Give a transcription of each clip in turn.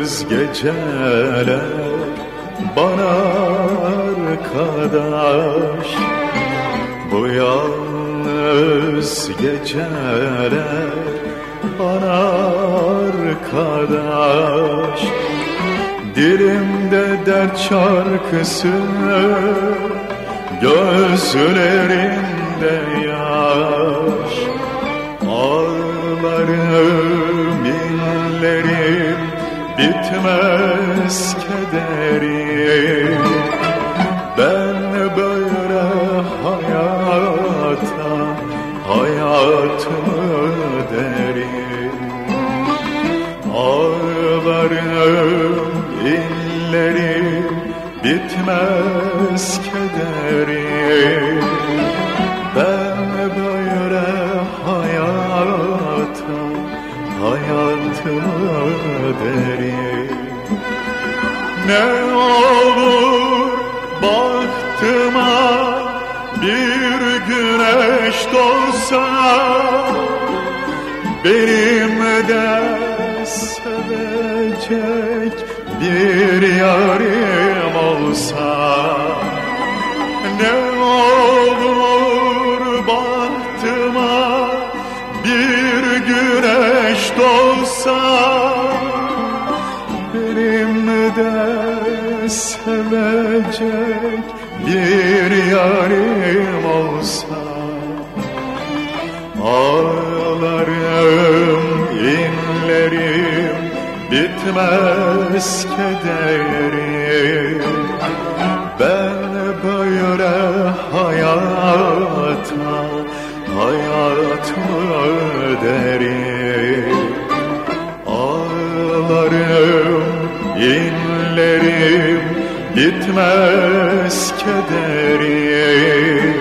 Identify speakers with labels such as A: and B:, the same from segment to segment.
A: yalnız geceler bana arkadaş. Bu yalnız geceler bana arkadaş. Dilimde dert şarkısı Gözlerimde yaş inlerim Bitmez kederim. Ben böyle hayata Hayatımı derim Ağlarım inlerim Bitmez kederim Hayatımı derim Ne olur baktıma Bir güneş doğsa Benim de sevecek bir yarim olsa sevecek bir yarim olsa. Ağlarım, inlerim, bitmez kederim. Ben böyle hayata, hayatımı derim? Ağlarım, inlerim, bitmez kederim.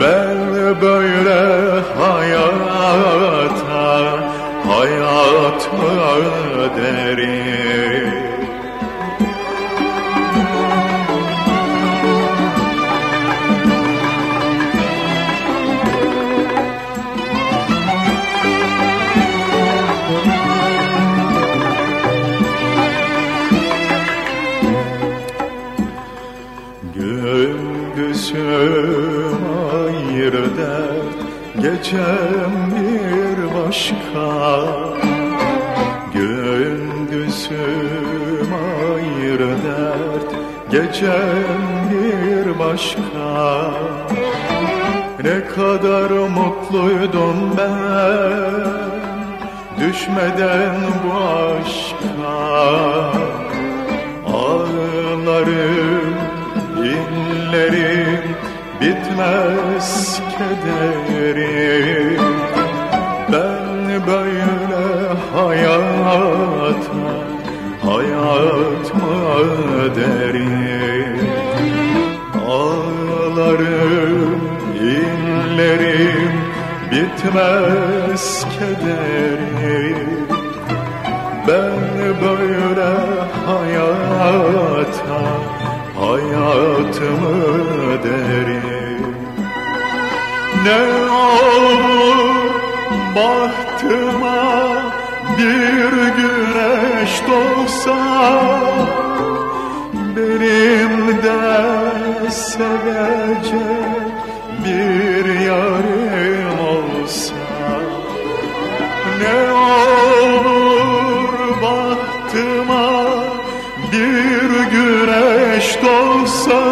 A: Ben böyle hayata, hayatımı derim Gecem bir başka Gündüzüm ayrı dert. Gecem bir başka Ne kadar mutluydum ben Düşmeden bu aşka. Ağlarım, inlerim Bitmez kederim Hayatıma derim. Ağlarım, inlerim Bitmez kederim ben böyle hayata, hayatımı derim. Ne olur bahtıma bir güneş doğsa Benim de sevecek bir yarim olsa. Ne olur bahtıma bir güneş doğsa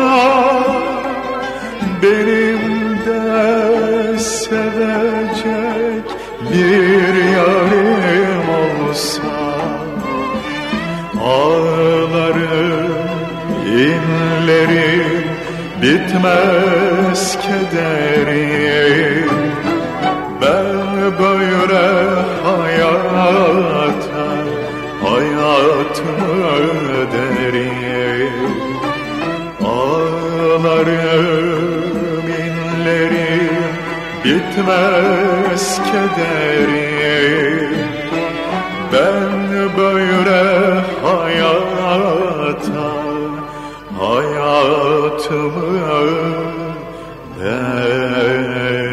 A: Benim de sevecek bir bitmez kederim. Ben böyle hayata, hayatımı derim Ağlarım, inlerim, bitmez kederim there.